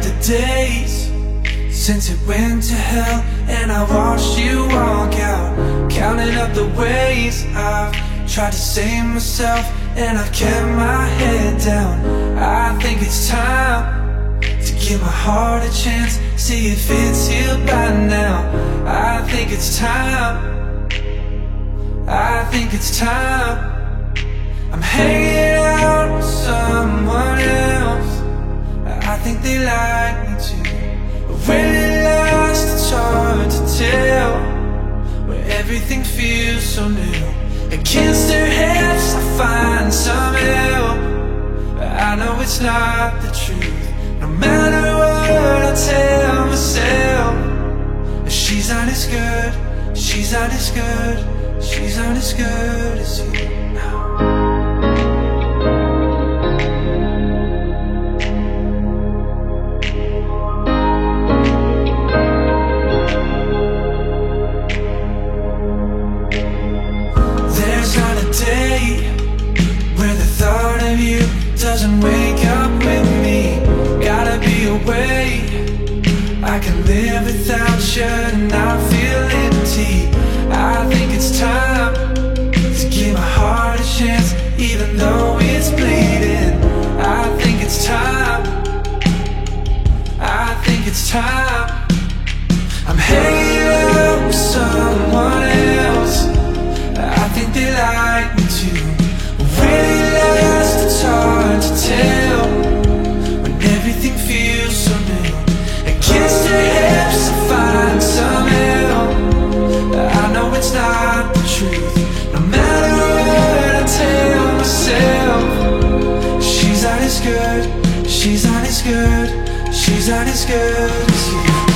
out the days since it went to hell, and I watched you walk out, counting up the ways I've tried to save myself, and I've kept my head down. I think it's time to give my heart a chance, see if it's healed by now. I think it's time. I think it's time. I'm hanging think they like me too. But when it lasts, it's hard to tell. Where everything feels so new. Against their heads, I find some help. But I know it's not the truth. No matter what I tell myself, she's not as good. She's not as good. She's not as good as you doesn't wake up with me. Gotta be a way I can live without you and not feel empty. I think it's time to give my heart a chance, even though it's bleeding. I think it's time. I think it's time. I'm hanging she's not as good. She's not as good. As you.